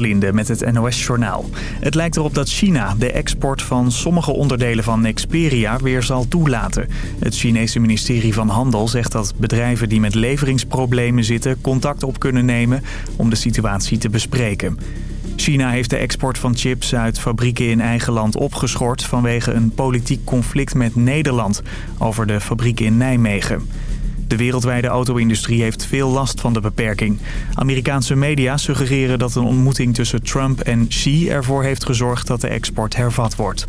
met het NOS-journaal. Het lijkt erop dat China de export van sommige onderdelen van Nexperia weer zal toelaten. Het Chinese ministerie van Handel zegt dat bedrijven die met leveringsproblemen zitten... contact op kunnen nemen om de situatie te bespreken. China heeft de export van chips uit fabrieken in eigen land opgeschort... vanwege een politiek conflict met Nederland over de fabrieken in Nijmegen. De wereldwijde auto-industrie heeft veel last van de beperking. Amerikaanse media suggereren dat een ontmoeting tussen Trump en Xi ervoor heeft gezorgd dat de export hervat wordt.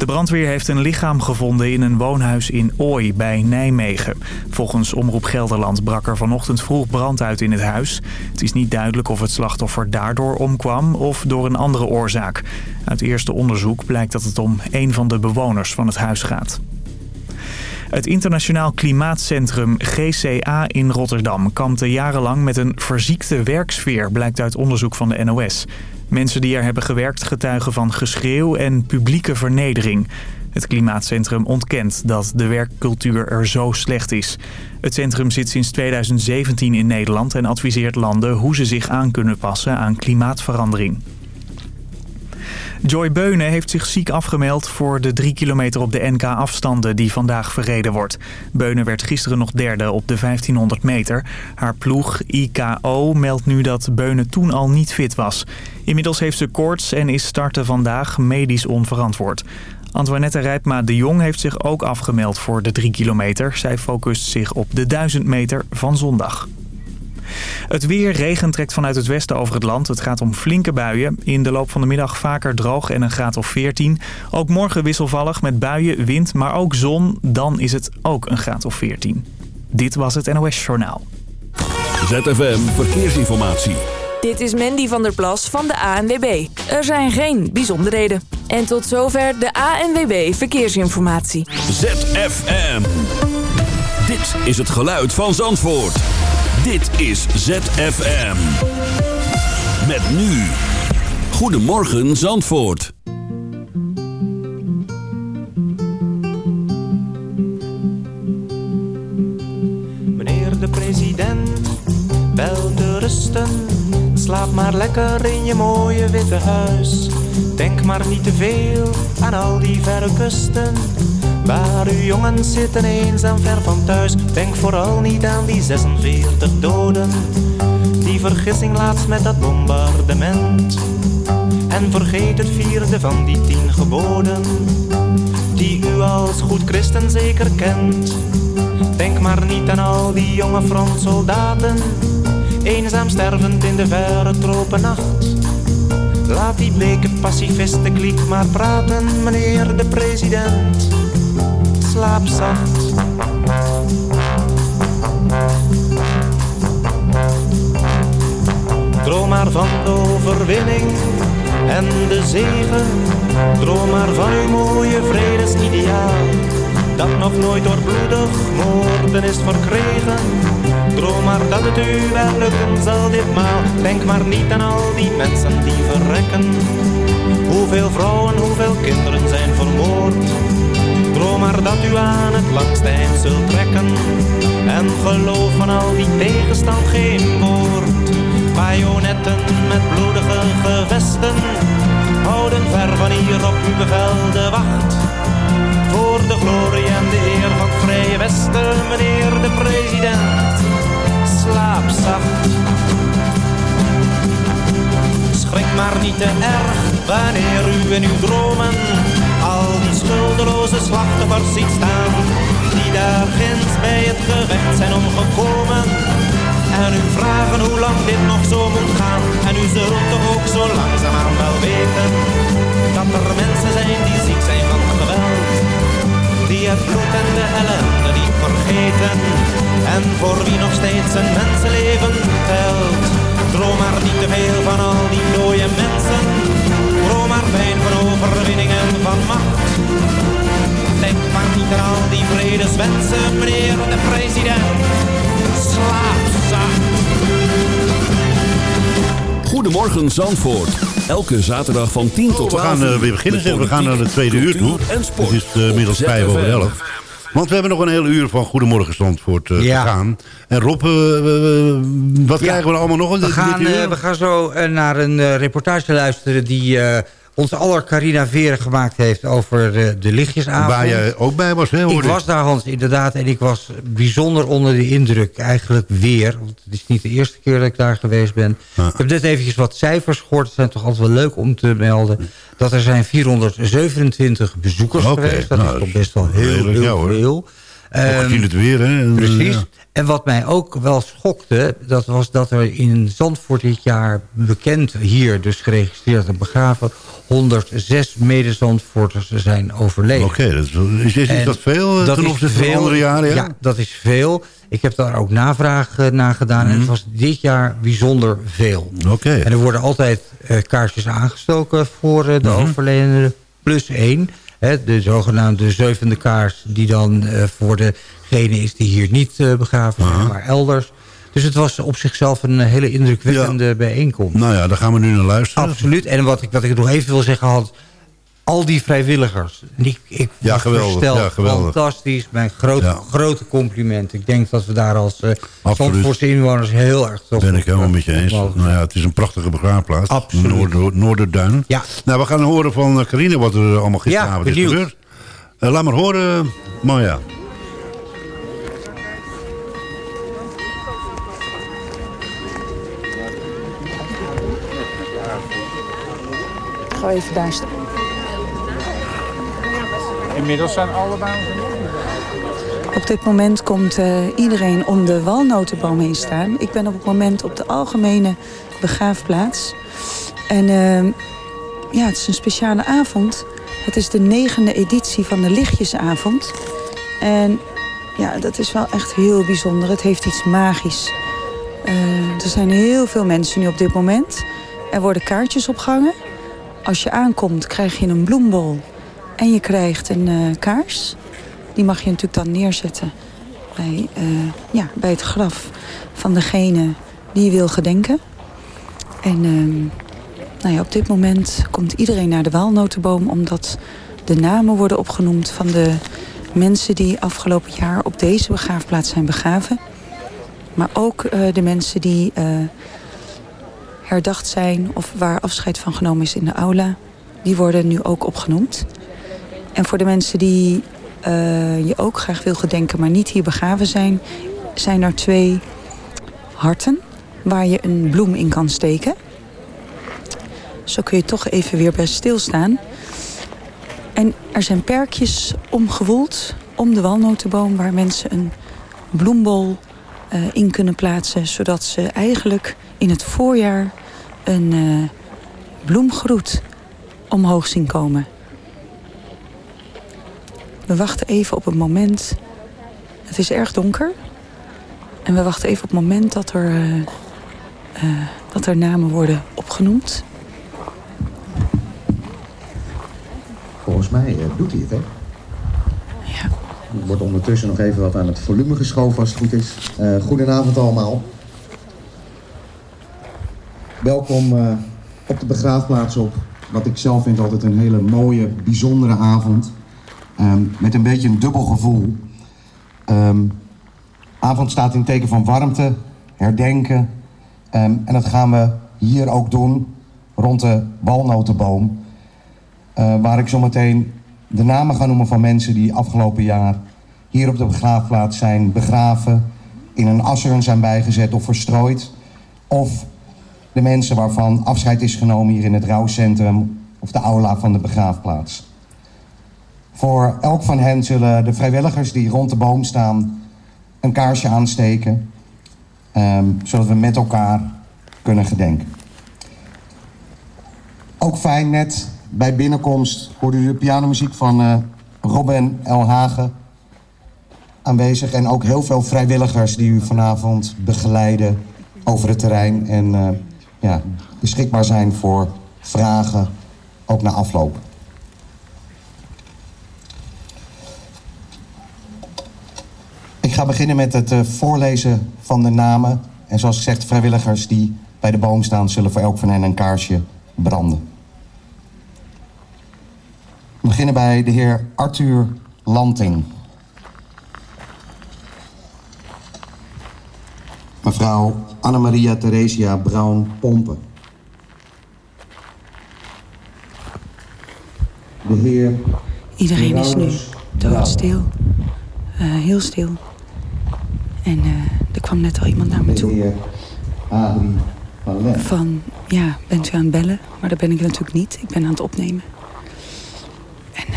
De brandweer heeft een lichaam gevonden in een woonhuis in Ooi bij Nijmegen. Volgens Omroep Gelderland brak er vanochtend vroeg brand uit in het huis. Het is niet duidelijk of het slachtoffer daardoor omkwam of door een andere oorzaak. Uit eerste onderzoek blijkt dat het om een van de bewoners van het huis gaat. Het internationaal klimaatcentrum GCA in Rotterdam kampte jarenlang met een verziekte werksfeer, blijkt uit onderzoek van de NOS. Mensen die er hebben gewerkt getuigen van geschreeuw en publieke vernedering. Het klimaatcentrum ontkent dat de werkcultuur er zo slecht is. Het centrum zit sinds 2017 in Nederland en adviseert landen hoe ze zich aan kunnen passen aan klimaatverandering. Joy Beunen heeft zich ziek afgemeld voor de drie kilometer op de NK-afstanden die vandaag verreden wordt. Beunen werd gisteren nog derde op de 1500 meter. Haar ploeg IKO meldt nu dat Beunen toen al niet fit was. Inmiddels heeft ze koorts en is starten vandaag medisch onverantwoord. Antoinette Rijpma de Jong heeft zich ook afgemeld voor de 3 kilometer. Zij focust zich op de 1000 meter van zondag. Het weer, regen trekt vanuit het westen over het land. Het gaat om flinke buien. In de loop van de middag vaker droog en een graad of 14. Ook morgen wisselvallig met buien, wind, maar ook zon. Dan is het ook een graad of 14. Dit was het NOS Journaal. ZFM Verkeersinformatie. Dit is Mandy van der Plas van de ANWB. Er zijn geen bijzonderheden. En tot zover de ANWB Verkeersinformatie. ZFM. Dit is het geluid van Zandvoort. Dit is ZFM. Met nu. Goedemorgen Zandvoort. Meneer de president, wel te rusten. Slaap maar lekker in je mooie witte huis. Denk maar niet te veel aan al die verre kusten. Waar uw jongens zitten eenzaam ver van thuis. Denk vooral niet aan die 46 doden. Die vergissing laatst met dat bombardement. En vergeet het vierde van die tien geboden. Die u als goed christen zeker kent. Denk maar niet aan al die jonge frontsoldaten. Eenzaam stervend in de verre tropennacht. Laat die bleke pacifisten kliek maar praten, meneer de president slaap zacht. Droom maar van de overwinning en de zegen. Droom maar van uw mooie vredesideaal. Dat nog nooit door bloedig moorden is verkregen. Droom maar dat het u wel lukken zal ditmaal. Denk maar niet aan al die mensen die verrekken. Hoeveel vrouwen, hoeveel kinderen zijn vermoord Droom maar dat u aan het langste eind zult trekken. En geloof van al die tegenstand geen woord. Bajonetten met bloedige gevesten. Houden ver van hier op uw bevel de wacht. Voor de glorie en de eer van Vrije Westen, meneer de president. Slaap zacht. Schrik maar niet te erg wanneer u in uw dromen die schuldeloze slachtoffers ziet staan, die daar ginds bij het gerecht zijn omgekomen. En u vragen hoe lang dit nog zo moet gaan. En u zult toch ook zo langzaamaan wel weten, dat er mensen zijn die ziek zijn van geweld. Die het bloed en de ellende niet vergeten. En voor wie nog steeds een mensenleven telt. Droom maar niet te veel van al die dode mensen Droom maar fijn van overwinning en van macht. Denk maar niet aan al die vredeswensen, meneer de president. Slaap zacht. Goedemorgen Zandvoort. Elke zaterdag van 10 tot 12 We gaan uh, weer beginnen. We gaan naar de tweede uur toe. Het is uh, middels vijf over elf. Want we hebben nog een hele uur van Goedemorgen Zandvoort uh, ja. te gaan. En Rob, wat krijgen we allemaal nog? We, gaan, we gaan zo naar een reportage luisteren die ons aller Carina Veren gemaakt heeft over de, de lichtjesavond. Waar je ook bij was, hè? Ik was daar, Hans, inderdaad. En ik was bijzonder onder de indruk. Eigenlijk weer. Want het is niet de eerste keer dat ik daar geweest ben. Ik heb net eventjes wat cijfers gehoord. Het zijn toch altijd wel leuk om te melden. Dat er zijn 427 bezoekers geweest. Dat nou, is toch best wel heel, heel veel. Um, het weer, hè? Precies. En wat mij ook wel schokte, dat was dat er in Zandvoort dit jaar bekend hier, dus geregistreerd en begraven, 106 medezandvoorters zijn overleden. Oké, dat is, is, dat veel eh, dat ten opzichte van andere jaren? Ja? ja? dat is veel. Ik heb daar ook navraag uh, naar gedaan en het mhm. was dit jaar bijzonder veel. Oké. En er worden altijd uh, kaarsjes aangestoken voor de mm overledene, plus één. Hè, de zogenaamde zevende kaars die dan voor degene is die hier niet begraven zijn, maar elders. Dus het was op zichzelf een hele indrukwekkende bijeenkomst. Nou ja, daar gaan we nu naar luisteren. Absoluut. En wat ik, wat ik nog even wil zeggen had... al die vrijwilligers. Ik, ik ja, geweldig. ja, geweldig. Fantastisch. Mijn grote, grote compliment. Ik denk dat we daar als uh, inwoners heel erg Ben ik helemaal met je eens. Nou ja, het is een prachtige begraafplaats. Absoluut. Noord, Noorderduin. Ja. Nou, we gaan horen van Carine wat er allemaal gisteravond ja, is gebeurd. Uh, laat maar horen, Maya. Ga even daar staan. Inmiddels zijn allebei Op dit moment komt uh, iedereen om de walnotenboom heen staan. Ik ben op het moment op de algemene begraafplaats. En uh, ja, het is een speciale avond. Het is de negende editie van de Lichtjesavond. En ja, dat is wel echt heel bijzonder. Het heeft iets magisch. Uh, er zijn heel veel mensen nu op dit moment. Er worden kaartjes opgehangen. Als je aankomt krijg je een bloembol en je krijgt een uh, kaars. Die mag je natuurlijk dan neerzetten bij, uh, ja, bij het graf van degene die je wil gedenken. En uh, nou ja, op dit moment komt iedereen naar de walnotenboom... omdat de namen worden opgenoemd van de mensen die afgelopen jaar op deze begraafplaats zijn begraven. Maar ook uh, de mensen die herdacht zijn of waar afscheid van genomen is in de aula, die worden nu ook opgenoemd. En voor de mensen die uh, je ook graag wil gedenken, maar niet hier begraven zijn, zijn er twee harten waar je een bloem in kan steken. Zo kun je toch even weer bij stilstaan. En er zijn perkjes omgewoeld om de walnotenboom waar mensen een bloembol uh, in kunnen plaatsen, zodat ze eigenlijk in het voorjaar een uh, bloemgroet omhoog zien komen. We wachten even op het moment. Het is erg donker. En we wachten even op het moment dat er, uh, dat er namen worden opgenoemd. Volgens mij doet hij het, hè? Er wordt ondertussen nog even wat aan het volume geschoven als het goed is. goedenavond allemaal. Welkom uh, op de begraafplaats op wat ik zelf vind altijd een hele mooie, bijzondere avond. Um, met een beetje een dubbel gevoel. Um, avond staat in teken van warmte, herdenken. Um, en dat gaan we hier ook doen, rond de walnotenboom. Uh, waar ik zometeen de namen ga noemen van mensen die afgelopen jaar hier op de begraafplaats zijn begraven, in een assurn zijn bijgezet of verstrooid, of de mensen waarvan afscheid is genomen hier in het rouwcentrum of de aula van de begraafplaats. Voor elk van hen zullen de vrijwilligers die rond de boom staan een kaarsje aansteken, um, zodat we met elkaar kunnen gedenken. Ook fijn, net bij binnenkomst hoorde u de pianomuziek van uh, Robin L. Hagen aanwezig. En ook heel veel vrijwilligers die u vanavond begeleiden over het terrein. En uh, ja, beschikbaar zijn voor vragen, ook na afloop. Ik ga beginnen met het uh, voorlezen van de namen. En zoals gezegd, vrijwilligers die bij de boom staan... zullen voor elk van hen een kaarsje branden. We beginnen bij de heer Arthur Lanting. Mevrouw Annemaria Theresia Braun-Pompen. De heer. Iedereen is nu doodstil. Eh, heel stil. En eh, er kwam net al iemand naar me toe. De heer Adrie van Van, ja, bent u aan het bellen? Maar dat ben ik natuurlijk niet. Ik ben aan het opnemen. En,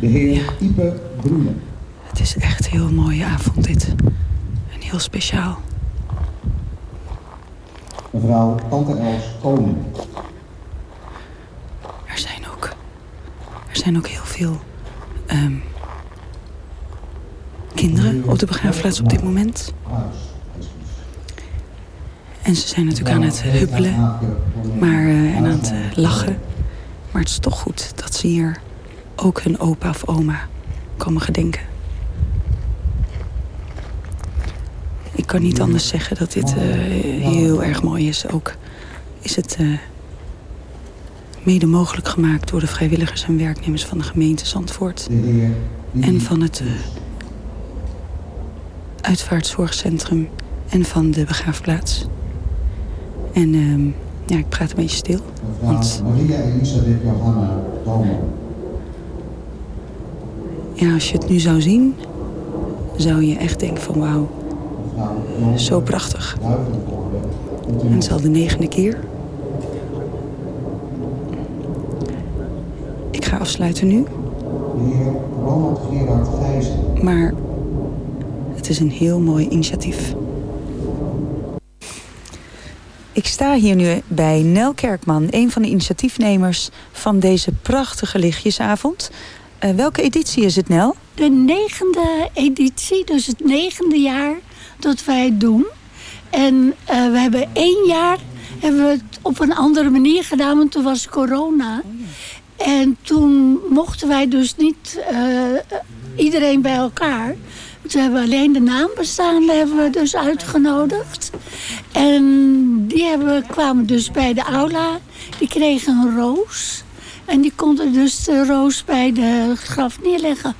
de heer ja. Ipe Broenen. Het is echt een heel mooie avond dit. En heel speciaal. Mevrouw Tante Els Koning. Er zijn ook... Er zijn ook heel veel... Um, kinderen op de begraafplaats op dit moment. En ze zijn natuurlijk aan het huppelen maar, uh, en aan het uh, lachen. Maar het is toch goed dat ze hier ook hun opa of oma komen gedenken. Ik kan niet anders zeggen dat dit uh, heel erg mooi is. Ook is het mede mogelijk gemaakt door de vrijwilligers en werknemers van de gemeente Zandvoort. En van het uitvaartzorgcentrum en van de begraafplaats. En uh, ja, ik praat een beetje stil. Want... Maria Elisabeth Johanna Domo. Als je het nu zou zien, zou je echt denken van wauw, zo prachtig. En het is al de negende keer. Ik ga afsluiten nu. Maar het is een heel mooi initiatief. Ik sta hier nu bij Nel Kerkman, een van de initiatiefnemers van deze prachtige lichtjesavond. Uh, welke editie is het, Nel? De negende editie, dus het negende jaar dat wij het doen. En uh, we hebben één jaar hebben we het op een andere manier gedaan, want toen was corona. En toen mochten wij dus niet uh, iedereen bij elkaar. Toen hebben we alleen de naambestaanden hebben we dus uitgenodigd. En die hebben, kwamen dus bij de aula. Die kregen een roos. En die konden dus de roos bij de graf neerleggen.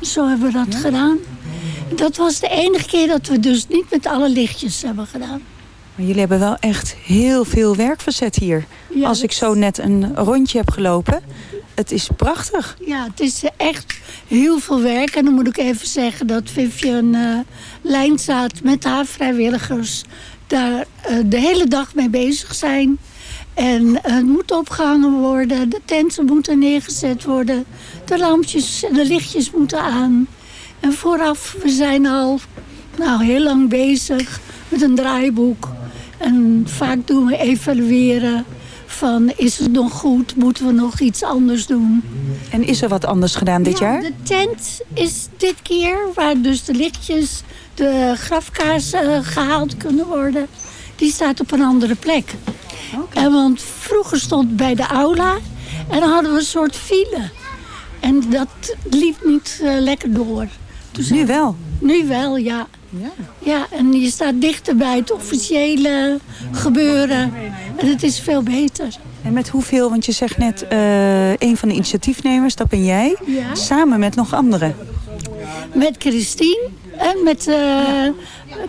Zo hebben we dat gedaan. Dat was de enige keer dat we dus niet met alle lichtjes hebben gedaan. Maar jullie hebben wel echt heel veel werk verzet hier. Ja, Als ik zo net een rondje heb gelopen. Het is prachtig. Ja, het is echt heel veel werk. En dan moet ik even zeggen dat Vivian uh, Lijnzaad met haar vrijwilligers... daar uh, de hele dag mee bezig zijn. En het moet opgehangen worden. De tenten moeten neergezet worden. De lampjes en de lichtjes moeten aan. En vooraf, we zijn al nou, heel lang bezig met een draaiboek. En vaak doen we evalueren van is het nog goed, moeten we nog iets anders doen. En is er wat anders gedaan dit ja, jaar? De tent is dit keer, waar dus de lichtjes, de grafkaarsen uh, gehaald kunnen worden, die staat op een andere plek. Okay. En want vroeger stond bij de aula en dan hadden we een soort file. En dat liep niet uh, lekker door. Dus nu wel? Nu wel, ja. Ja. ja, en je staat dichter bij het officiële gebeuren. En het is veel beter. En met hoeveel, want je zegt net uh, een van de initiatiefnemers, dat ben jij. Ja. Samen met nog anderen. Met Christine en met uh, ja.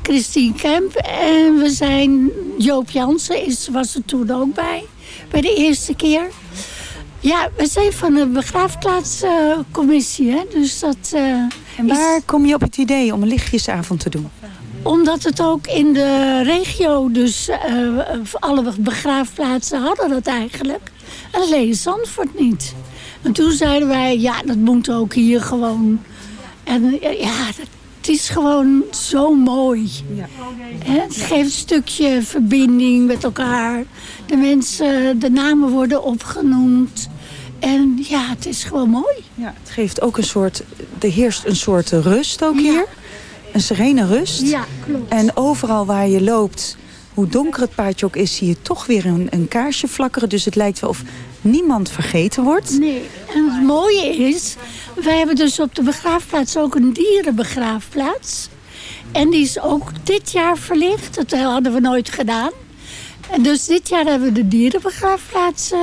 Christine Kemp. En we zijn, Joop Jansen is, was er toen ook bij. Bij de eerste keer. Ja, we zijn van de begraafplaatscommissie. Uh, dus dat... Uh, en waar is... kom je op het idee om een lichtjesavond te doen? Omdat het ook in de regio, dus uh, alle begraafplaatsen hadden dat eigenlijk. En alleen Zandvoort niet. En toen zeiden wij, ja, dat moet ook hier gewoon. En ja, het is gewoon zo mooi. Ja. Het geeft een stukje verbinding met elkaar. De mensen, de namen worden opgenoemd. En ja, het is gewoon mooi. Ja, het geeft ook een soort, er heerst een soort rust ook ja. hier. Een serene rust. Ja, klopt. En overal waar je loopt, hoe donker het paadje ook is, zie je toch weer een, een kaarsje flakkeren. Dus het lijkt wel of niemand vergeten wordt. Nee, en het mooie is, wij hebben dus op de begraafplaats ook een dierenbegraafplaats. En die is ook dit jaar verlicht. Dat hadden we nooit gedaan. En dus dit jaar hebben we de dierenbegraafplaats uh,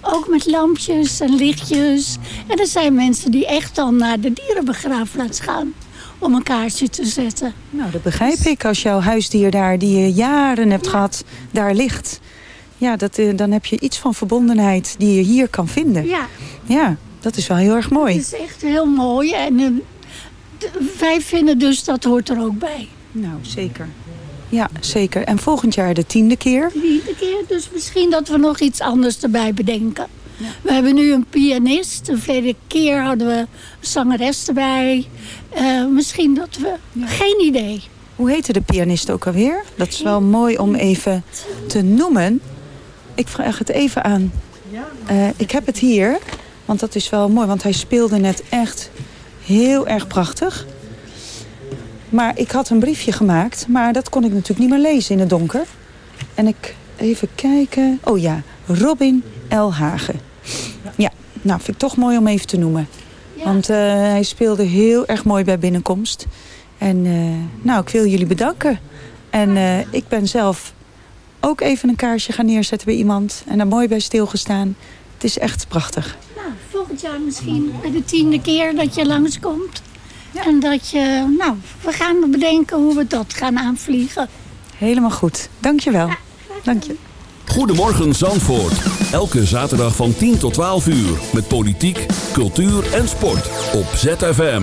ook met lampjes en lichtjes. En er zijn mensen die echt dan naar de dierenbegraafplaats gaan. om een kaartje te zetten. Nou, dat begrijp ik. Als jouw huisdier daar, die je jaren hebt gehad, daar ligt. Ja, dat, eh, dan heb je iets van verbondenheid die je hier kan vinden. Ja. Ja, dat is wel heel erg mooi. Het is echt heel mooi. En uh, wij vinden dus dat hoort er ook bij. Nou, zeker. Ja, zeker. En volgend jaar de tiende keer? Tiende keer, dus misschien dat we nog iets anders erbij bedenken. Ja. We hebben nu een pianist. De vorige keer hadden we een zangeres erbij. Uh, misschien dat we... Ja. Geen idee. Hoe heette de pianist ook alweer? Dat is wel mooi om even te noemen. Ik vraag het even aan. Uh, ik heb het hier, want dat is wel mooi. Want hij speelde net echt heel erg prachtig. Maar ik had een briefje gemaakt, maar dat kon ik natuurlijk niet meer lezen in het donker. En ik even kijken. Oh ja, Robin L. Hagen. Ja, nou vind ik toch mooi om even te noemen. Want uh, hij speelde heel erg mooi bij binnenkomst. En uh, nou, ik wil jullie bedanken. En uh, ik ben zelf ook even een kaarsje gaan neerzetten bij iemand. En daar mooi bij stilgestaan. Het is echt prachtig. Nou, volgend jaar misschien bij de tiende keer dat je langskomt. Ja. En dat je, nou, we gaan bedenken hoe we dat gaan aanvliegen. Helemaal goed. Dank je wel. Ja, Dank je. Goedemorgen Zandvoort. Elke zaterdag van 10 tot 12 uur. Met politiek, cultuur en sport. Op ZFM.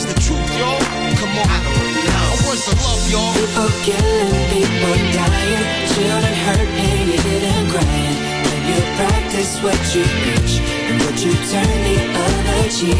What's the truth, y'all? Come on, I don't know. What's the love, y'all? People killing, people dying, children hurt and. When you practice what you preach, and would you turn the other cheek?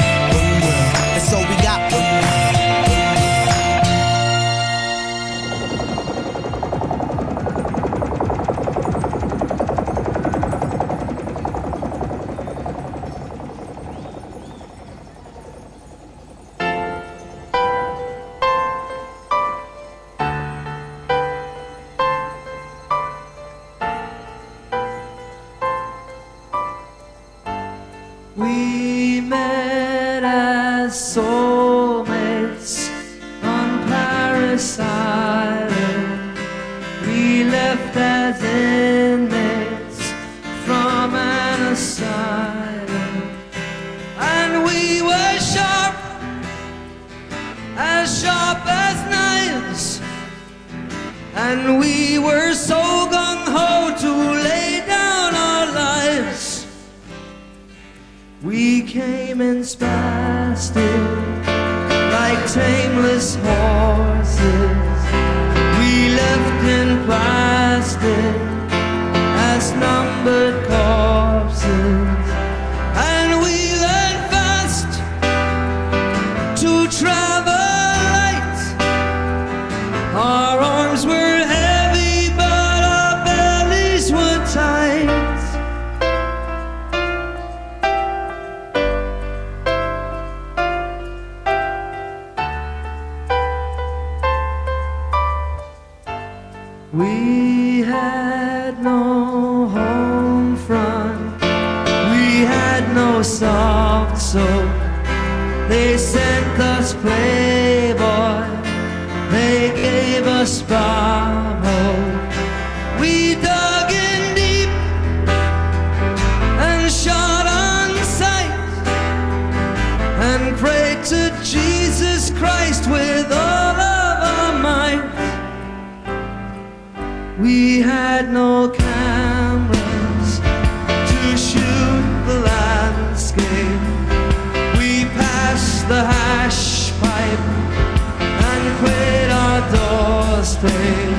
We had no cameras to shoot the landscape. We passed the hash pipe and quit our doorstep.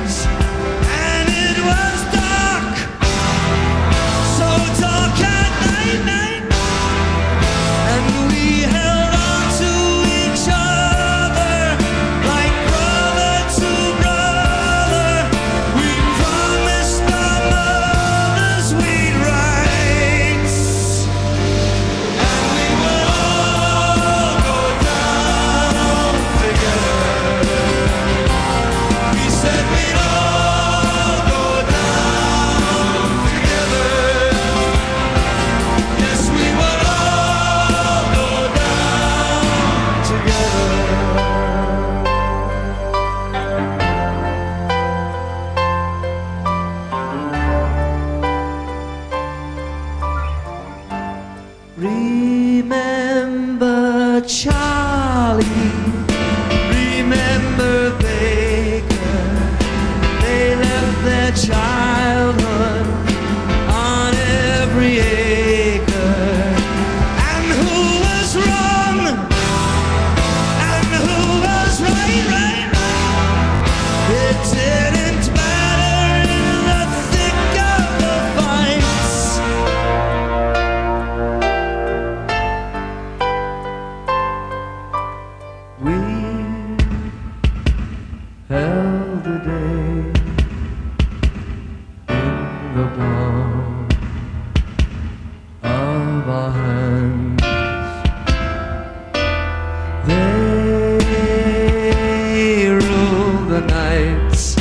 nights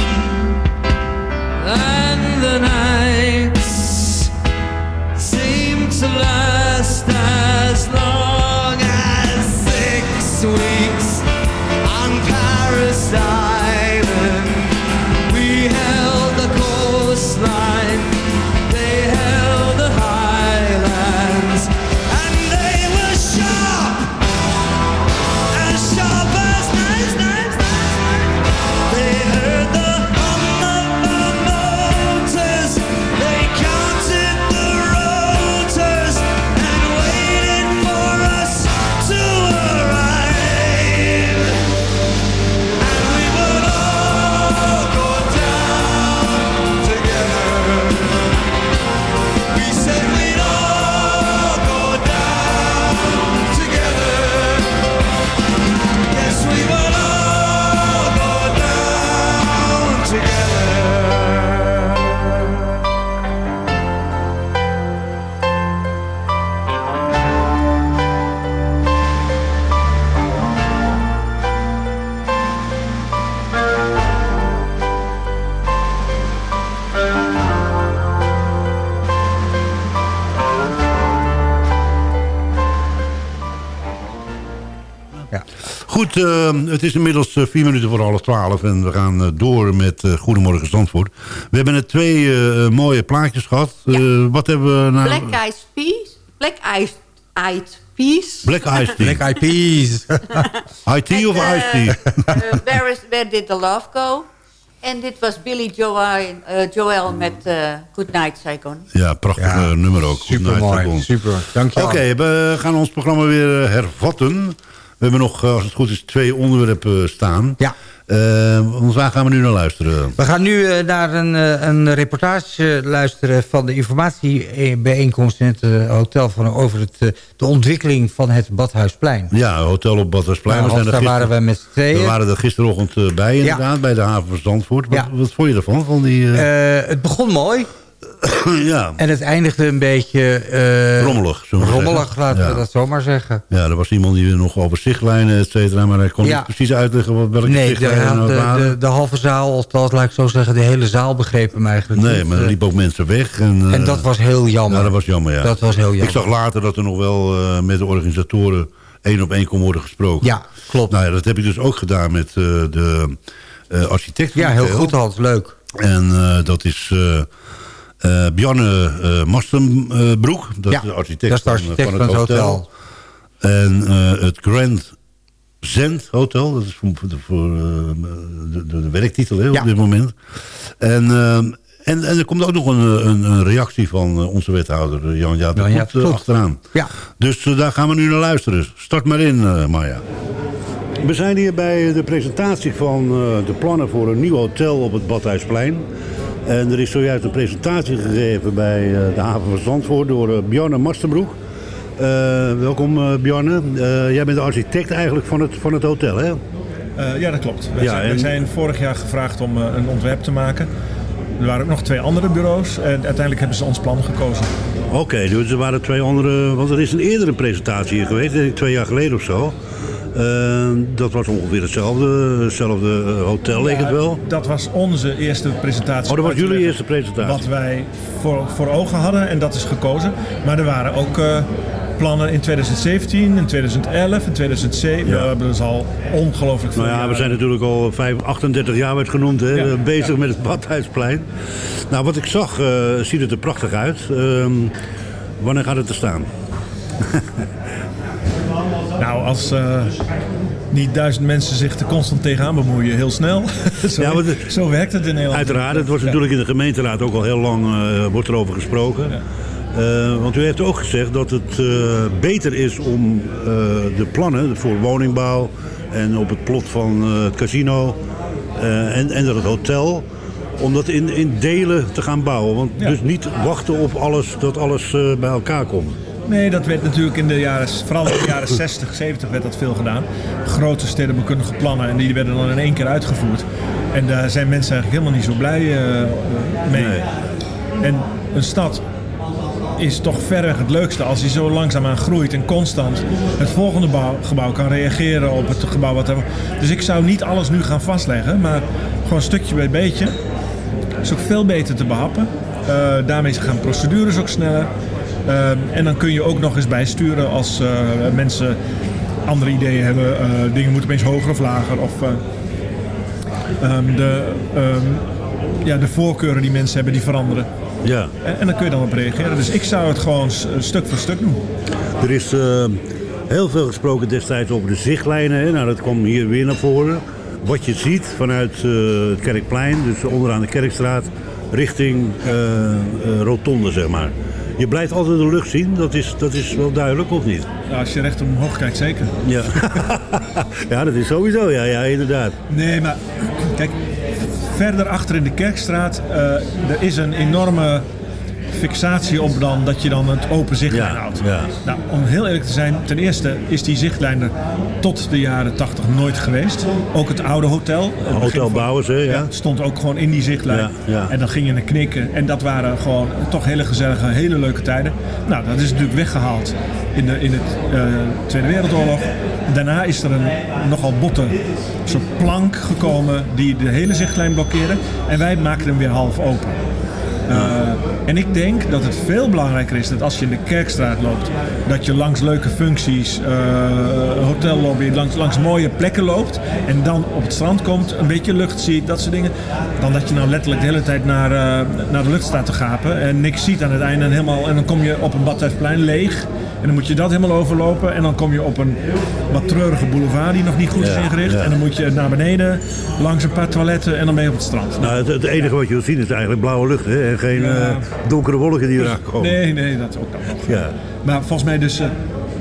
Goed, eh, het is inmiddels eh, vier minuten voor half twaalf en we gaan eh, door met eh, Goedemorgen Zandvoort. We hebben net twee eh, mooie plaatjes gehad. Eh, wat hebben we nou? Black Eyed Peas. Black Eyed, Eyed Peas. Black Eyed Peas. Black Eyed Peas. IT of En, Ice Tea? eh, where, is, where Did the Love Go? En dit was Billy Joel, eh, Joel met eh Good Night Saigon. Ja, prachtig nummer ook. Super mooi, Night super. Dankjewel. Oké, we gaan ons programma weer hervatten. We hebben nog, eh, als het goed is, twee onderwerpen staan. Ja. Eh, want waar gaan we nu naar luisteren? We gaan nu eh, naar een, eh, een reportage eh, luisteren van de informatiebijeenkomst in het eh, hotel van, over het, eh, de ontwikkeling van het Badhuisplein. Ja, hotel op Badhuisplein. Nou, we daar waren we met z'n tweeën. We waren er gisterochtend eh, bij inderdaad, bij de haven van Zandvoort. Wat, Ja. wat vond je ervan? Van die, eh, Eh, het begon mooi. ja. En het eindigde een beetje... eh, Rommelig, Rommelig, laten Ja. we dat zomaar zeggen. ja, er was iemand die nog over zichtlijnen, et cetera, maar hij kon Ja. niet precies uitleggen wat, welke Nee, de, zichtlijnen de, waren. de, de halve zaal, althans laat ik zo zeggen, de hele zaal begreep hem eigenlijk Nee, niet. maar er Eh, liepen ook mensen weg. En, eh, En dat was heel jammer. Ja, dat was jammer, ja. Dat was heel jammer. Ik zag later dat er nog wel eh, met de organisatoren één op één kon worden gesproken. Ja, klopt. Nou ja, dat heb ik dus ook gedaan met eh, de eh, architect Ja, heel goed Hans, leuk. En eh, dat is eh eh Bjarne eh Mastenbroek. Dat Ja, is de architect, dat is de van- architect van, van het het hotel. hotel. En eh, het Grand Zend Hotel. Dat is voor, voor, voor, eh, de, de, de werktitel Ja. op dit moment. En, eh, en, en er komt ook nog een, een, een reactie van eh, onze wethouder eh, Jan-Jaap eh, achteraan. Ja. Dus eh, daar gaan we nu naar luisteren. Start maar in, eh, Maya. We zijn hier bij de presentatie van eh, de plannen voor een nieuw hotel op het Badhuisplein. En er is zojuist een presentatie gegeven bij eh, de haven van Zandvoort door eh, Bjarne Mastenbroek. Eh, welkom Bjarne. Jij bent de architect eigenlijk van het, van het hotel, hè? Ja, dat klopt. Wij, Ja, zijn, wij en- zijn vorig jaar gevraagd om een ontwerp te maken. Er waren ook nog twee andere bureaus en uiteindelijk hebben ze ons plan gekozen. Oké, dus er waren twee andere... Want er is een eerdere presentatie hier geweest, denk ik twee jaar geleden of zo. Eh, dat was ongeveer hetzelfde, hetzelfde eh, hotel, leek het wel. Dat was onze eerste presentatie. Oh, dat was jullie eerste presentatie. Wat wij voor, voor ogen hadden en dat is gekozen. Maar er waren ook eh, plannen in 2017, in 2011, in 2007. Ja. We hebben dus al ongelooflijk veel Nou ja, we zijn natuurlijk al vijf- 38 jaar werd genoemd, hè, Ja. bezig met het Badhuisplein. Nou, wat ik zag, eh, ziet het er prachtig uit. Ehm, wanneer gaat het er staan? Nou, als eh, niet duizend mensen zich er constant tegenaan bemoeien, heel snel. zo, Ja, zo werkt het in Nederland. Uiteraard, het wordt Ja. natuurlijk in de gemeenteraad ook al heel lang uh, wordt erover gesproken. Uh, want u heeft ook gezegd dat het uh, beter is om uh, de plannen voor woningbouw en op het plot van uh, het casino en, en het hotel om dat in, in delen te gaan bouwen. Want Ja. dus niet wachten op alles, dat alles uh, bij elkaar komt. Nee, dat werd natuurlijk in de jaren, vooral in de jaren 60, 70 werd dat veel gedaan. Grote stedenbekundige plannen en die werden dan in één keer uitgevoerd. En daar zijn mensen eigenlijk helemaal niet zo blij uh, mee. Nee. En een stad is toch verreweg het leukste als hij zo langzaamaan groeit en constant het volgende bouw, gebouw kan reageren op het gebouw wat er. Dus ik zou niet alles nu gaan vastleggen, maar gewoon stukje bij beetje. is ook veel beter te behappen. Uh, daarmee gaan procedures ook sneller. Uh, en dan kun je ook nog eens bijsturen als uh, mensen andere ideeën hebben. Uh, dingen moeten opeens hoger of lager. Of um, de, um, ja, de voorkeuren die mensen hebben, die veranderen. Ja. En, en dan kun je dan op reageren. Dus ik zou het gewoon stuk voor stuk doen. Er is heel veel gesproken destijds over de zichtlijnen. Hè? Nou, dat kwam hier weer naar voren. Wat je ziet vanuit het Kerkplein, dus onderaan de Kerkstraat, richting Rotonde, zeg maar. Je blijft altijd de lucht zien, dat is, dat is wel duidelijk, of niet? Ja, als je recht omhoog kijkt, zeker. Ja, ja dat is sowieso, ja, ja, inderdaad. Nee, maar kijk, verder achter in de Kerkstraat, uh, er is een enorme fixatie op dan dat je dan het open zichtlijn ja, houdt. Ja. Nou, om heel eerlijk te zijn, ten eerste is die zichtlijn er tot de jaren 80 nooit geweest. Ook het oude hotel. Het hotel Bouwers, hè? Ja. Stond ook gewoon in die zichtlijn. En dan ging je naar knikken. En dat waren gewoon toch hele gezellige, hele leuke tijden. Nou, dat is natuurlijk weggehaald in de, in het uh, Tweede Wereldoorlog. Daarna is er een nogal botte soort plank gekomen die de hele zichtlijn blokkeerde. En wij maakten hem weer half open. Uh, En ik denk dat het veel belangrijker is dat als je in de Kerkstraat loopt, dat je langs leuke functies, eh hotellobby, langs, langs mooie plekken loopt. En dan op het strand komt, een beetje lucht ziet, dat soort dingen. Dan dat je nou letterlijk de hele tijd naar, eh, naar de lucht staat te gapen en niks ziet aan het einde. En, helemaal, en dan kom je op een Badhuisplein leeg. En dan moet je dat helemaal overlopen. En dan kom je op een wat treurige boulevard die nog niet goed is ingericht. En dan moet je naar beneden, langs een paar toiletten en dan ben je op het strand. Nou, het, het enige wat je wil zien is eigenlijk blauwe lucht hè? en geen eh, donkere wolken die eraan komen. Nee, nee, dat ook nog. Ja. Maar volgens mij dus eh,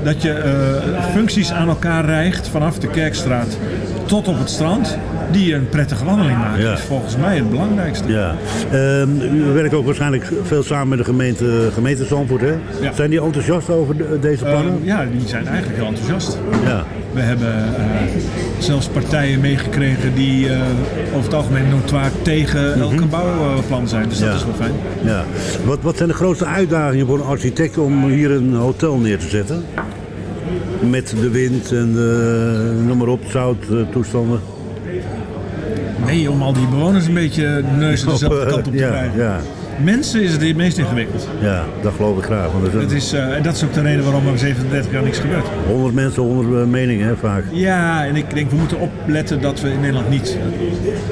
dat je eh, functies aan elkaar rijgt vanaf de Kerkstraat tot op het strand, die een prettige wandeling maken. Ja. Dat is volgens mij het belangrijkste. Ja. Ehm, u werkt ook waarschijnlijk veel samen met de gemeente, gemeente Zandvoort. Hè? Ja. Zijn die enthousiast over de- deze plannen? Eh, ja, die zijn eigenlijk heel enthousiast. Ja. We hebben eh, zelfs partijen meegekregen die eh, over het algemeen notoir tegen elke bouwplan zijn. Dus dat Mhm. Ja. is wel fijn. Ja. Wat, wat zijn de grootste uitdagingen voor een architect om hier een hotel neer te zetten? Met de wind en de, noem maar op, zouttoestanden. Nee, om al die bewoners een beetje neus dezelfde eh, kant op te ja, krijgen. ja. Mensen is het het meest ingewikkeld. Ja, dat geloof ik graag. Want Dat is, eh, en dat is ook de reden waarom er 37 jaar niks gebeurt. 100 mensen, 100 meningen hè, vaak. Ja, en ik denk we moeten opletten dat we in Nederland niet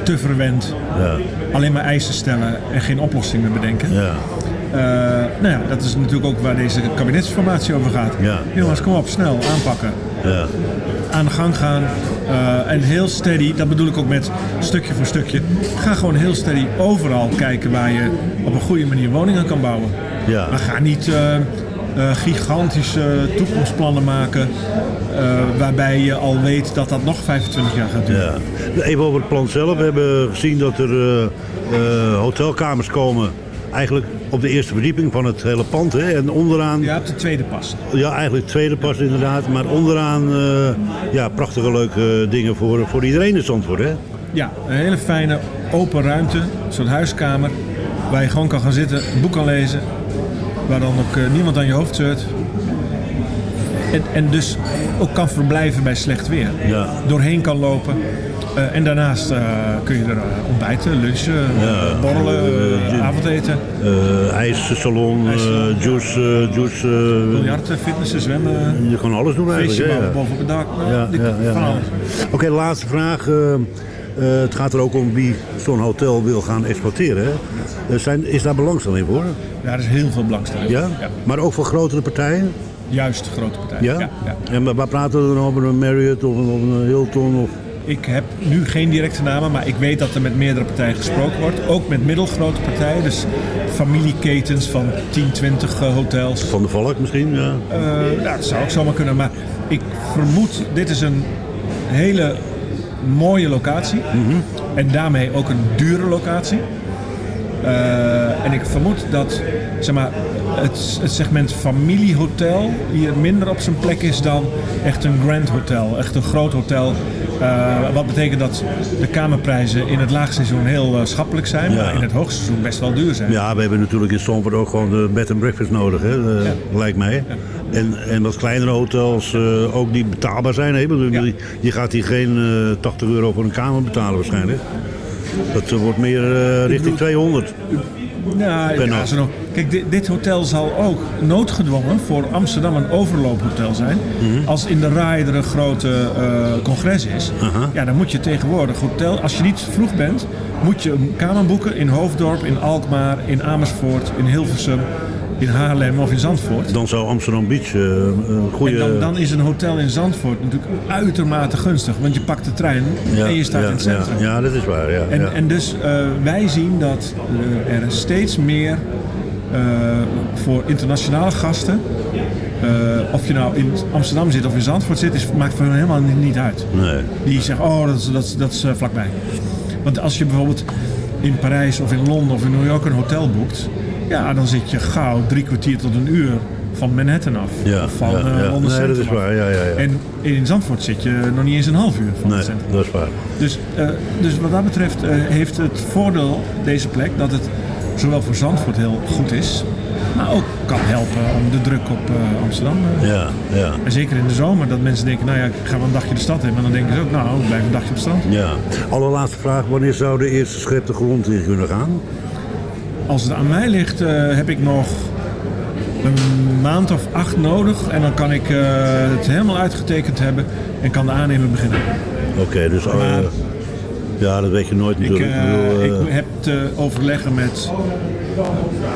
te verwend Ja. alleen maar eisen stellen en geen oplossingen bedenken. Ja. Eh, nou ja, dat is natuurlijk ook waar deze kabinetsformatie over gaat. Ja. Jongens, kom op, snel, aanpakken. Ja. Aan de gang gaan. eh, en heel steady, dat bedoel ik ook met stukje voor stukje. Ga gewoon heel steady overal kijken waar je op een goede manier woningen kan bouwen. Ja. Maar ga niet eh, gigantische toekomstplannen maken. waarbij je al weet dat dat nog 25 jaar gaat duren. Ja. Even over het plan zelf. We hebben gezien dat er hotelkamers komen. Eigenlijk op de eerste verdieping van het hele pand. Hè? En onderaan... Ja, op de tweede pas. Ja, eigenlijk de tweede pas inderdaad. Maar onderaan eh, ja, prachtige leuke dingen voor, voor iedereen in Zandvoort. Hè? Ja, een hele fijne open ruimte, een soort huiskamer. Waar je gewoon kan gaan zitten, een boek kan lezen. Waar dan ook eh, niemand aan je hoofd zeurt. En, en dus ook kan verblijven bij slecht weer. Ja. Doorheen kan lopen. Eh, en daarnaast eh, kun je er eh, ontbijten, lunchen, Ja. borrelen, Eh, avondeten. Ijssalon, juice, juice Biljarten, fitnessen, zwemmen. je kan alles doen eigenlijk. hè, ja. boven op het dak. Nou, Ja, ja, ja, van ja. alles. Oké, laatste vraag. Het gaat er ook om wie zo'n hotel wil gaan exploiteren. Hè? Er zijn, is daar belangstelling voor? Ja, er is heel veel belangstelling. Ja? Maar ook voor grotere partijen? Juist grote partijen. Ja? ja, ja. En waar- praten we dan over? Een Marriott of een, of een Hilton? Of... Ik heb nu geen directe namen, maar ik weet dat er met meerdere partijen gesproken wordt. Ook met middelgrote partijen, dus familieketens van 10, 20 eh, hotels. Van de Valk misschien, ja. Nou, dat zou ook zomaar kunnen, maar ik vermoed, dit is een hele mooie locatie. En daarmee ook een dure locatie. Eh, en ik vermoed dat zeg maar, het, het segment familiehotel hier minder op zijn plek is dan echt een grand hotel, echt een groot hotel. Eh, wat betekent dat de kamerprijzen in het laagseizoen heel eh, schappelijk zijn, Ja. maar in het hoogseizoen best wel duur zijn. Ja, we hebben natuurlijk in Stamford ook gewoon de bed and breakfast nodig, hè? eh, lijkt mij. En, en wat kleinere hotels ook die betaalbaar zijn. Hè? Je, je gaat hier geen eh, 80 euro voor een kamer betalen waarschijnlijk. Dat wordt meer richting 200. Ja, Per ja, zo nog. Kijk, dit, dit hotel zal ook noodgedwongen voor Amsterdam een overloophotel zijn. Mhm. Als in de RAI er een grote eh, congres is, ja, dan moet je tegenwoordig hotel. Als je niet vroeg bent, moet je een kamer boeken in Hoofddorp, in Alkmaar, in Amersfoort, in Hilversum, in Haarlem of in Zandvoort. Dan zou Amsterdam Beach eh, een goede... En dan, dan is een hotel in Zandvoort natuurlijk uitermate gunstig, want je pakt de trein ja, en je staat ja, in het centrum. ja, dat is waar. Ja, En, ja. en dus eh, wij zien dat eh, er steeds meer voor internationale gasten, of je nou in Amsterdam zit of in Zandvoort zit, is, maakt voor hen helemaal niet, uit. Nee. Die zeggen, oh, dat is, dat is, dat is vlakbij. Want als je bijvoorbeeld in Parijs of in Londen of in New York een hotel boekt, ja, dan zit je gauw drie kwartier tot een uur van Manhattan af. Ja, of van ja, eh, ja. Nee, dat is waar, ja, ja, ja. En in Zandvoort zit je nog niet eens een half uur van Nee, het centrum. dat is waar. Dus, eh, dus wat dat betreft eh, heeft het voordeel, deze plek, dat het zowel voor Zandvoort heel goed is, maar ook kan helpen om de druk op Amsterdam. Ja, ja. En zeker in de zomer, dat mensen denken, nou ja, ik ga wel een dagje de stad in. Maar dan denken ze ook, nou, ik blijf een dagje op het strand. Ja. Allerlaatste vraag. Wanneer zou de eerste schep de grond in kunnen gaan? Als het aan mij ligt, eh, heb ik nog een maand of acht nodig. En dan kan ik eh, het helemaal uitgetekend hebben en kan de aannemer beginnen. Oké, dus... eh, ja, dat weet je nooit Ik, natuurlijk. bedoel, eh, ik heb te overleggen met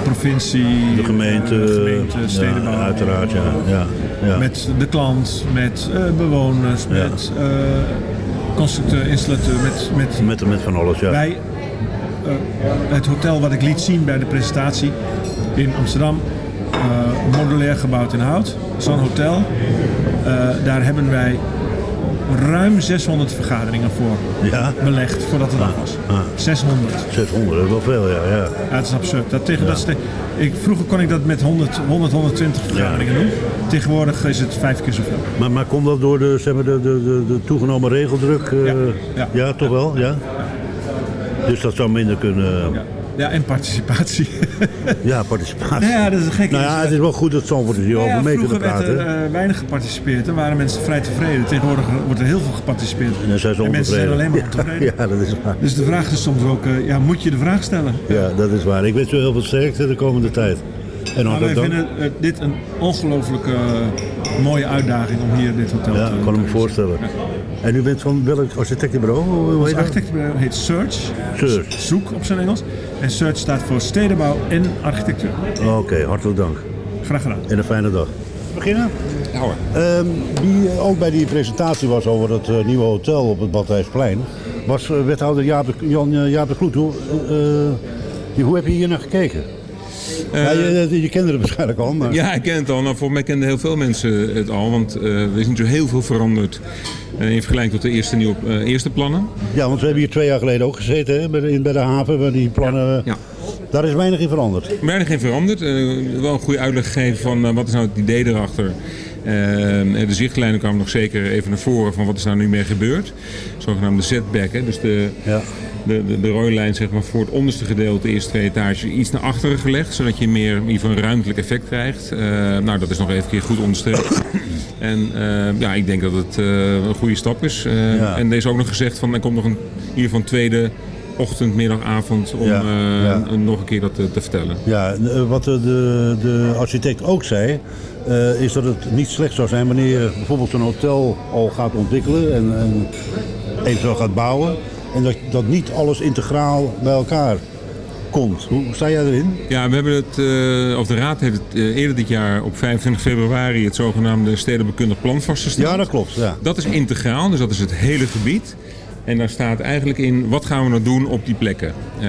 provincie, de gemeente, gemeente ja, uiteraard, ja. ja, ja. Met de klant, met bewoners, met constructeur, installateur, met, met, met, met van alles, ja. Wij, het hotel wat ik liet zien bij de presentatie in Amsterdam, eh, modulair gebouwd in hout, zo'n hotel, eh, daar hebben wij ruim 600 vergaderingen voor Ja? belegd voordat het af was. Ah. 600. 600, dat is wel veel, ja. ja. Ja, het is absurd. Dat tegen, Ja. dat te- ik, vroeger kon ik dat met 100, 100 120 vergaderingen doen. Tegenwoordig is het vijf keer zoveel. Maar, maar komt dat door de, zeg maar, de, de, de, de toegenomen regeldruk? eh, ja. toch wel? Ja? Dus dat zou minder kunnen... Ja, en participatie. Ja, participatie. Nou ja, dat is gek. Nou ja, het is wel goed dat Zandvoort er hierover Ja, mee vroeger kunnen werd praten. er eh, weinig geparticipeerd en waren mensen vrij tevreden. Tegenwoordig wordt er heel veel geparticipeerd. En dan zijn ze mensen zijn alleen maar ontevreden. Ja, dat is waar. Dus de vraag is soms ook, eh, ja, moet je de vraag stellen? Ja, dat is waar. Ik wens u heel veel sterkte de komende tijd. En Maar wij dank. vinden eh, dit een ongelooflijke eh, mooie uitdaging om hier dit hotel Ja, te ik kan me voorstellen. En u bent van welk architectenbureau? Hoe heet Ons dat? architectenbureau heet Search. Search. Zoek op zijn Engels. En Search staat voor stedenbouw en architectuur. Oké, hartelijk dank. Graag gedaan. En een fijne dag. Beginnen? Ja hoor. Ehm, die ook bij die presentatie was over het eh, nieuwe hotel op het Badhuisplein, was eh, wethouder Jaap de, Jan, eh, Jaap de Kloet. Hoe, eh, die- hoe heb je hier naar gekeken? Ja, je, je kende het waarschijnlijk al, maar... Ja, ik ken het al. Nou, voor mij kenden heel veel mensen het al, want eh, er is zo heel veel veranderd eh, in vergelijking tot de eerste, nieuwe, eh, eerste plannen. Ja, want we hebben hier twee jaar geleden ook gezeten hè, bij, de, bij de haven, waar die plannen... Ja. Daar is weinig in veranderd. Weinig in veranderd. Eh, wel een goede uitleg gegeven van eh, wat is nou het idee erachter. Eh, de zichtlijnen kwamen nog zeker even naar voren van wat is nou nu mee gebeurd. Zogenaamde setback, hè? dus de, de, de, de rode lijn zeg maar, voor het onderste gedeelte, de eerste twee etages, iets naar achteren gelegd. Zodat je meer in ieder een ruimtelijk effect krijgt. Eh, nou, dat is nog even keer goed onderstreept. En eh, ja, ik denk dat het eh, een goede stap is. Ja. En er is ook nog gezegd van er komt nog een, in ieder geval een tweede ochtend, middag, avond om Ja, eh, ja. nog een keer dat te, te vertellen. Ja, eh, wat de, de, architect ook zei, eh, is dat het niet slecht zou zijn wanneer je bijvoorbeeld een hotel al gaat ontwikkelen en, en eventueel gaat bouwen. En dat, dat niet alles integraal bij elkaar komt. Hoe sta jij erin? Ja, we hebben het, eh, of de Raad heeft het eh, eerder dit jaar op 25 februari het zogenaamde stedenbekundig plan vastgesteld. Ja, dat klopt. Ja. Dat is integraal, dus dat is het hele gebied. En daar staat eigenlijk in, wat gaan we nou doen op die plekken? Eh,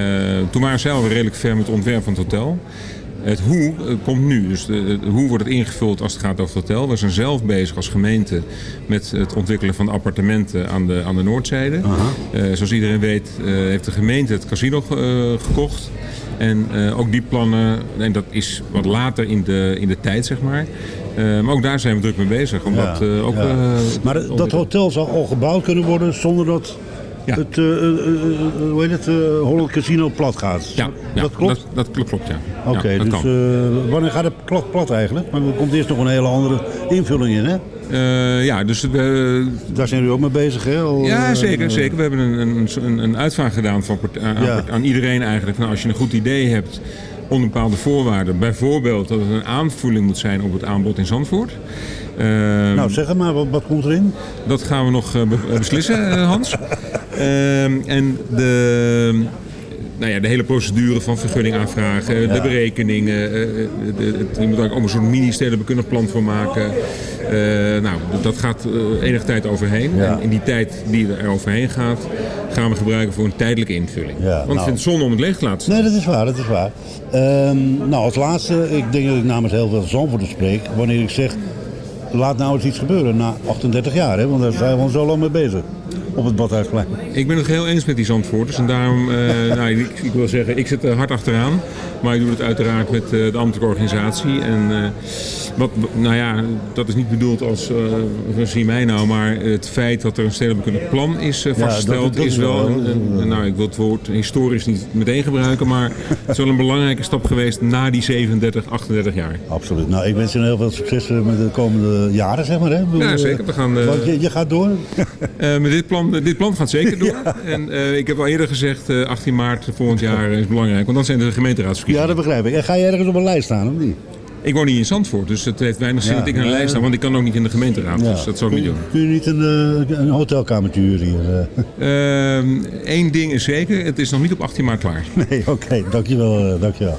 toen waren zij al redelijk ver met het ontwerp van het hotel. Het hoe eh, komt nu. Dus de, de hoe wordt het ingevuld als het gaat over het hotel. We zijn zelf bezig als gemeente met het ontwikkelen van appartementen aan de, aan de noordzijde. Eh, zoals iedereen weet heeft de gemeente het casino ge- gekocht. En ook die plannen, en dat is wat later in de, in de tijd zeg maar. Eh, maar ook daar zijn we druk mee bezig. Omdat, Ja, eh, ook, ja. eh, maar dat hotel zou al gebouwd kunnen worden zonder dat het, eh, hoe heet het, Holland Casino plat gaat. Ja, dat klopt? Dat, dat klopt, klopt, ja. Oké, dus wanneer gaat het plat, plat eigenlijk? Maar er komt eerst nog een hele andere invulling in, hè? Ja, dus. Daar zijn jullie ook mee bezig, hè? Al, Ja, zeker, zeker. We hebben een, een, een, uitvraag gedaan van, aan, Ja. aan iedereen eigenlijk. Van als je een goed idee hebt onder bepaalde voorwaarden. Bijvoorbeeld dat het een aanvulling moet zijn op het aanbod in Zandvoort. Ehm, Nou, zeg het maar, wat, wat komt erin? Dat gaan we nog eh, eh, beslissen, eh, Hans. Ehm, en de, nou ja, de hele procedure van vergunning aanvragen, Ja. de berekeningen. eh, eh, de, je moet daar ook een soort mini-stedenbekundig plan voor maken. Eh, nou, dat gaat enige tijd overheen. En in die tijd die er overheen gaat, gaan we gebruiken voor een tijdelijke invulling. Want ik nou. vind het zonde om het leeg te laten staan. Nee, dat is waar, dat is waar. Ehm, nou, als laatste, ik denk dat ik namens heel veel Zandvoorters spreek, wanneer ik zeg, laat nou eens iets gebeuren na 38 jaar, hè? Want daar zijn we al zo lang mee bezig op het Badhuisplein. Ik ben het heel eens met die Zandvoorters. En daarom, eh, nou, ik, ik wil zeggen, ik zit er hard achteraan. Maar ik doe het uiteraard met eh, de ambtelijke organisatie. En eh, wat, nou ja, dat is niet bedoeld als, zie mij nou. Maar het feit dat er een stedelijk plan is Ja, vastgesteld, dat- dat is wel, een, een- nou ik wil het woord historisch niet meteen gebruiken. Maar het is wel een belangrijke stap geweest na die 37, 38 jaar. Absoluut. Nou, ik wens je heel veel succes met de komende jaren, zeg maar. Hè? Ja, zeker. We gaan, want je, je gaat door. Met dit plan plan, dit plan gaat zeker door. En eh, ik heb al eerder gezegd, eh, 18 maart volgend jaar is belangrijk. Want dan zijn de gemeenteraadsverkiezingen. Ja, dat begrijp ik. En ga je ergens op een lijst staan, of niet? Ik woon niet in Zandvoort, dus het heeft weinig zin Ja. dat ik aan een lijst sta. Want ik kan ook niet in de gemeenteraad, Ja. dus dat zou ik niet doen. Kun je niet een, eh, een hotelkamertje huren hier? Eén ding is zeker, het is nog niet op 18 maart klaar. Nee, oké. Dankjewel, eh, dankjewel.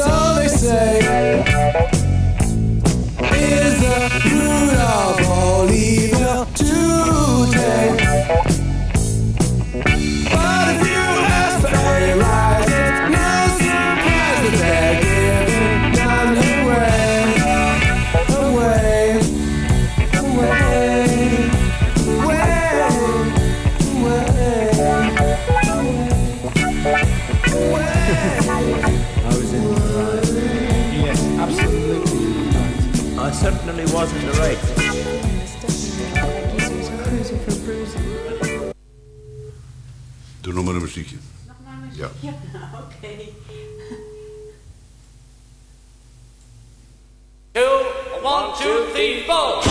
So they say, people.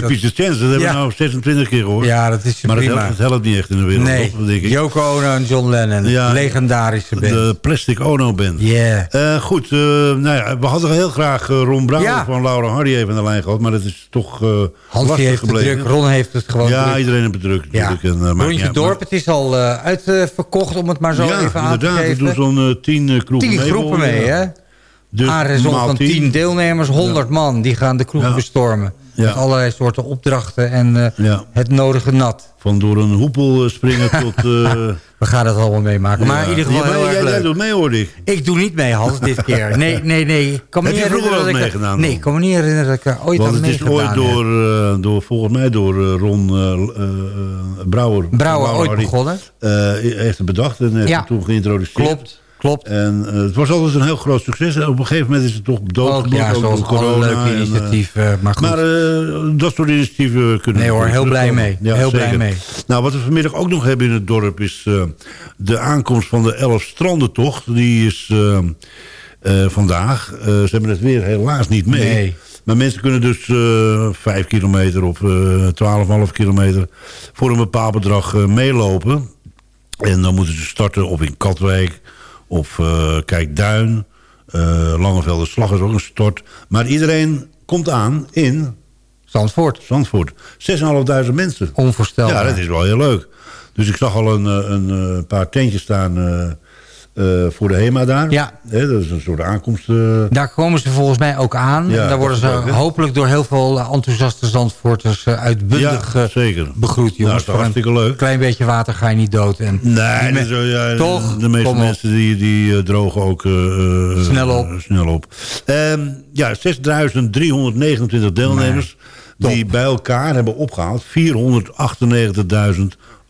De dat hebben we nou 26 keer gehoord. Ja, dat is maar prima. Maar het helpt niet echt in de wereld, nee. Denk ik. Yoko Ono en John Lennon, legendarische band. De Plastic Ono Band. Ja. Eh, goed, eh, nou ja, we hadden heel graag eh, Ron Brouwer ja. van Laura Hardy even aan de lijn gehad, maar dat is toch uh, heeft gebleven. Druk, Ron heeft het gewoon Ja, iedereen heeft het druk. Ja. En, uh, Rondje Dorp, het is al uitverkocht, om het maar zo even aan te geven. Ja, inderdaad, Er doen zo'n 10 groepen mee. 10 groepen mee, hè? Dus van 10 deelnemers, 100 man, die gaan de kroeg bestormen. Ja. Met allerlei soorten opdrachten en eh, het nodige nat. Van door een hoepel eh, springen tot... eh, We gaan het allemaal meemaken. Maar in ieder geval Ja, maar heel erg jij, jij leuk. doet mee, hoorde ik. Ik doe niet mee, Hans, dit keer. Nee, nee, nee. Ik kan me Heb niet je vroeger herinneren wel dat ik- meegedaan Nee, ik kan me niet herinneren dat ik er ooit Want aan het is meegedaan ooit heb. door, door, volgens mij door Ron eh, eh, Brouwer. Brouwer ooit begonnen. eh, heeft het bedacht en heeft Ja. het toen geïntroduceerd. Klopt, klopt. En eh, het was altijd een heel groot succes. En op een gegeven moment is het toch doodgebloed. ja, zoals corona. leuke en, eh, maar goed. Maar eh, dat soort initiatieven kunnen... Nee hoor, heel blij mee. Ja, Heel blij mee. Nou, wat we vanmiddag ook nog hebben in het dorp is eh, de aankomst van de Elf Strandentocht. Die is eh, eh, vandaag. Eh, ze hebben het weer helaas niet mee. Nee. Maar mensen kunnen dus eh 5 kilometer of eh 12,5 kilometer voor een bepaald bedrag eh, meelopen. En dan moeten ze starten of in Katwijk of eh Kijkduin. Eh Langevelde Slag is ook een stort. Maar iedereen komt aan in... Zandvoort. Zandvoort. 6.500 mensen. Onvoorstelbaar. Ja, dat is wel heel leuk. Dus ik zag al een, eh, een, eh, paar tentjes staan eh, voor de HEMA daar. Ja. Dat is een soort aankomst... eh, Daar komen ze volgens mij ook aan. Ja, en daar worden ze hopelijk door heel veel eh, enthousiaste Zandvoorters uitbundig Ja, zeker. begroet. Nou, Jongens, dat is Voor een hartstikke leuk. klein beetje water ga je niet dood. En Nee, eh, ja, toch? de meeste mensen die, die drogen ook Snel op. snel op. Ehm, ja, 6.329 deelnemers die bij elkaar hebben opgehaald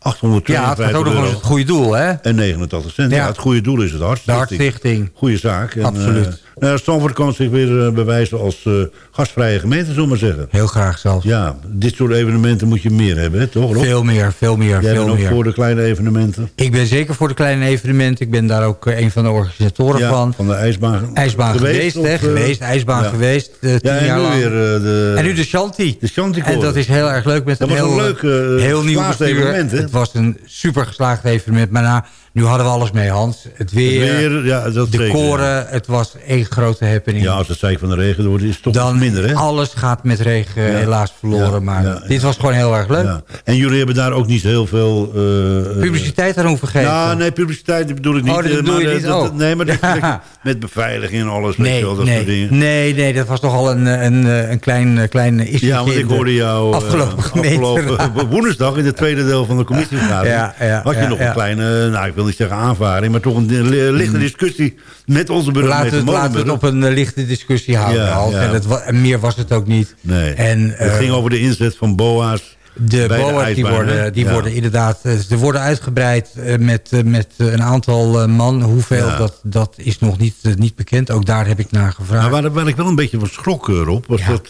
498.852 Ja, het gaat ook nog het goede doel, hè? en 89 cent. Ja. Ja. het goede doel is het De. Hartstichting. Goeie zaak. En, Absoluut. Eh, nou, Stamford kan zich weer eh, bewijzen als eh, gastvrije gemeente, zullen we maar zeggen. Heel graag zelfs. Ja, dit soort evenementen moet je meer hebben, hè, toch Rob? Veel meer, veel meer, Jij veel bent ook meer. voor de kleine evenementen. Ik ben zeker voor de kleine evenementen. Ik ben daar ook eh, een van de organisatoren Ja, van. van de ijsbaan. IJsbaan geweest, hè? Geweest, ijsbaan ja. geweest. Ja, en nu weer de... En nu de Shanti. De Shanti En dat is heel erg leuk met Dat een heel, een leuk, heel nieuw bestuur. evenement, hè? Het was een super geslaagd evenement. Maar nou, nu hadden we alles mee, Hans. Het weer, weer, ja, dat de zeker, koren. Het was één grote happening. Ja, als het zeik van de regen wordt, is het toch Dan minder, hè? alles gaat met regen Ja. helaas verloren. Ja, maar dit was gewoon heel erg leuk. Ja. En jullie hebben daar ook niet heel veel... eh, eh, Publiciteit aan hoeven geven. Ja, nee, publiciteit bedoel ik niet. Oh, dat eh, bedoel maar, je niet? dat- Oh. Nee, maar dat, met beveiliging en alles, Nee, wel, dat soort nee, dingen. nee, nee, dat was toch al een, een, een klein, klein issue. Ja, want ik hoorde jou afgelopen, woensdag in het tweede deel van de commissievergadering. Ja, ja, had je nog een kleine, nou ik wil niet zeggen aanvaring, maar toch een li- lichte discussie met onze Laten we, burgemeester laten we het op een eh, lichte discussie houden. Ja, Hans. ja. En, het, en meer was het ook niet. Nee, En, het eh, ging over de inzet van BOA's De BOA's die worden, die Ja. worden inderdaad eh, ze worden uitgebreid met, met een aantal man. Hoeveel, Ja. dat, dat is nog niet, niet bekend. Ook daar heb ik naar gevraagd. Maar waar, waar ik wel een beetje van schrok, Rob, was dat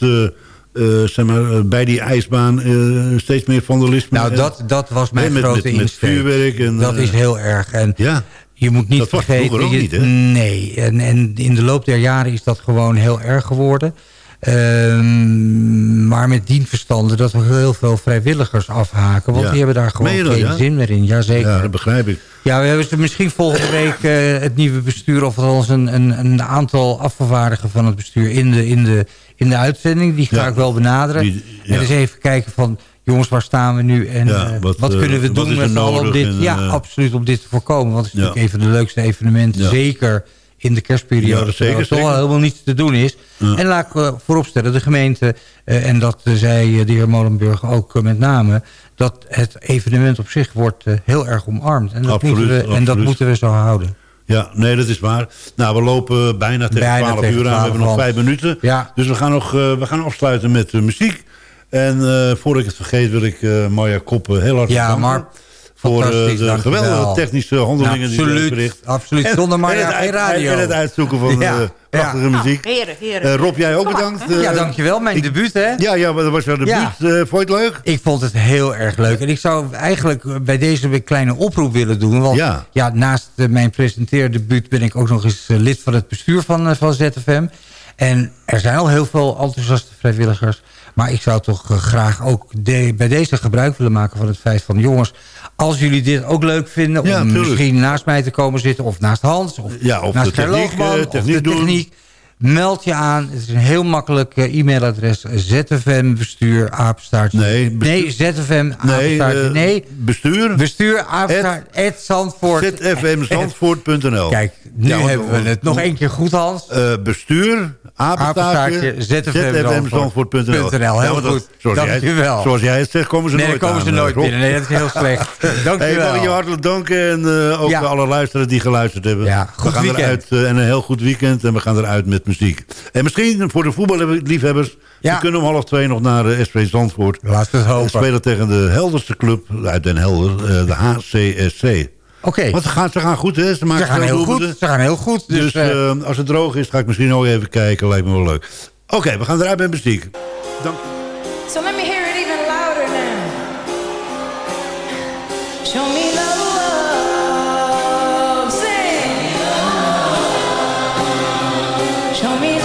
eh, zeg maar, eh, bij die ijsbaan eh, steeds meer vandalisme. nou, dat, dat was mijn met, grote met, met insteek. vuurwerk. En, dat is heel erg. En Ja, je moet niet Dat vergeten... je- niet, hè? Nee, en, en in de loop der jaren is dat gewoon heel erg geworden. Ehm, maar met dien verstande dat er heel veel vrijwilligers afhaken. Want Ja. die hebben daar gewoon Meen geen ja? zin meer in. Jazeker. ja, dat begrijp ik. Ja, we hebben ze misschien volgende week het nieuwe bestuur... of althans een, een, een aantal afgevaardigen van het bestuur in de, in de, in de uitzending. Die ga Ja. ik wel benaderen. Die- ja. En eens even kijken van... jongens, waar staan we nu? En Ja, eh, wat, wat, eh, kunnen we doen met allen om dit... en, ja, eh, absoluut, om dit te voorkomen. Want het is natuurlijk een van de leukste evenementen. Zeker in de kerstperiode. Ja, zeker, er toch wel helemaal niets te doen is. Ja. En laat ik eh, vooropstellen, de gemeente... en dat zei de heer Molenburg ook met name... dat het evenement op zich wordt heel erg omarmd. En dat, Absoluut, moeten, we, en dat moeten we zo houden. Ja, nee, dat is waar. Nou, we lopen bijna tegen Bijna 12 tegen uur aan. We 12, hebben nog vijf minuten. Ja. Dus we gaan, nog, eh, we gaan afsluiten met eh, muziek. En eh voordat ik het vergeet wil ik eh Marja Koppen heel hartelijk Ja, danken. maar voor eh, fantastisch, de geweldige technische handelingen die Absoluut, heeft verricht. absoluut. En- Zonder geen uit- radio. En het uitzoeken van Ja, eh, prachtige ja. muziek. Heren, heren. Eh, Rob, jij ook bedankt. Ja, dankjewel. Mijn debuut, hè? Ja, ja, maar dat was jouw debuut. Ja. Eh, vond je het leuk? Ik vond het heel erg leuk. En ik zou eigenlijk bij deze een kleine oproep willen doen. Want Ja. ja. naast mijn presenteerdebuut ben ik ook nog eens lid van het bestuur van, van ZFM. En er zijn al heel veel enthousiaste vrijwilligers. Maar ik zou toch graag ook de- bij deze gebruik willen maken van het feit van... jongens, als jullie dit ook leuk vinden... Om misschien naast mij te komen zitten... of naast Hans, of Ja, of naast de techniek, eh, of techniek de doen. Meld je aan. Het is een heel makkelijk eh, e-mailadres. ZFM bestuur apenstaartje. Nee, bestuur- nee ZFM Nee, eh, Nee, bestuur. bestuur Zandvoort. zfmzandvoort.nl Kijk, nu Ja, hebben we het nog één keer goed, Hans. Eh, bestuur, apenstaartje, zfmzandvoort.nl. heel Ja, goed. Zoals jij, Dankjewel. zoals jij het zegt, komen ze Nee, nooit komen ze aan, nooit Rob. binnen. Nee, dat is heel slecht. Dankjewel. Hey, ik wil je hartelijk danken en ook Ja. alle luisteraars die geluisterd hebben. Ja, goed we gaan weekend. eruit en een heel goed weekend en we gaan eruit met muziek. En misschien voor de voetballiefhebbers, Ja. die kunnen om half twee nog naar de SV Zandvoort. We het hopen. We spelen tegen de helderste club uit Den Helder, eh, de HCSC. Oké. Want ze gaan, ze gaan goed, hè? Ze, maken Ze gaan heel goed. Ze gaan heel goed. Dus, Dus, eh, eh, als het droog is, ga ik misschien ook even kijken. Lijkt me wel leuk. Oké, we gaan eruit met muziek. Dank. So let me hear it even louder now. Show me Show me